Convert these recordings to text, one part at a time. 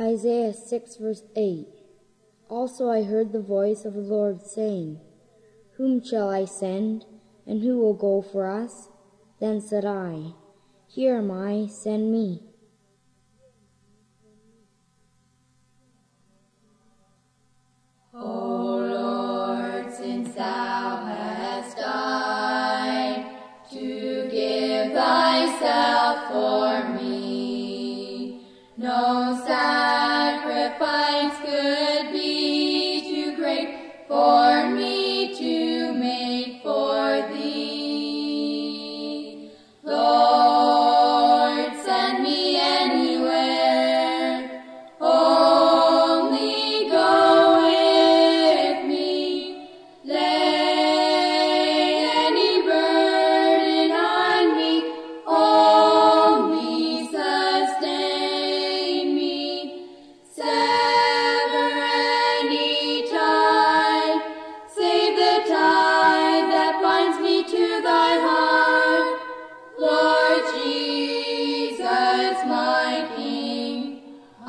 Isaiah 6 verse 8 Also I heard the voice of the Lord saying, Whom shall I send, and who will go for us? Then said I, Here am I, send me. O Lord, since thou hast died to give thyself for for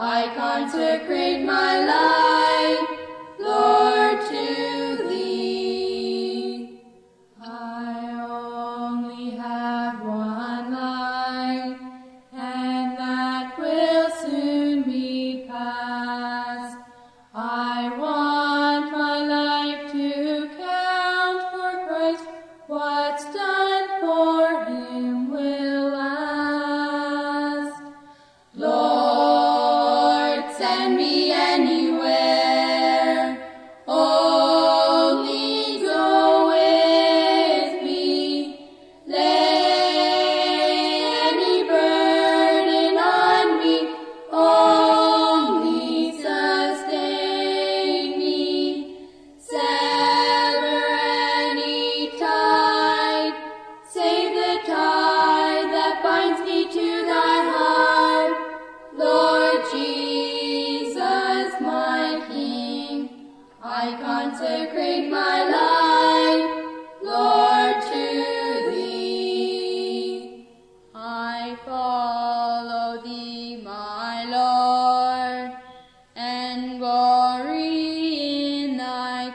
I consecrate my life.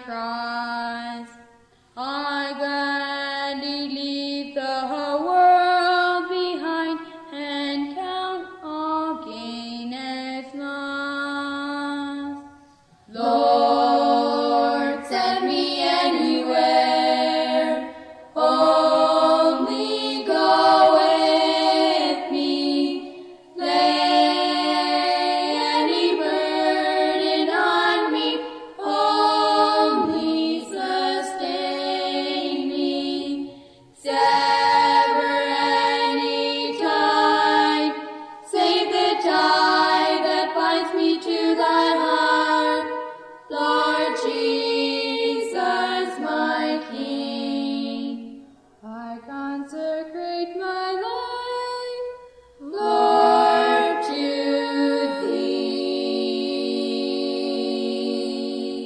کا جا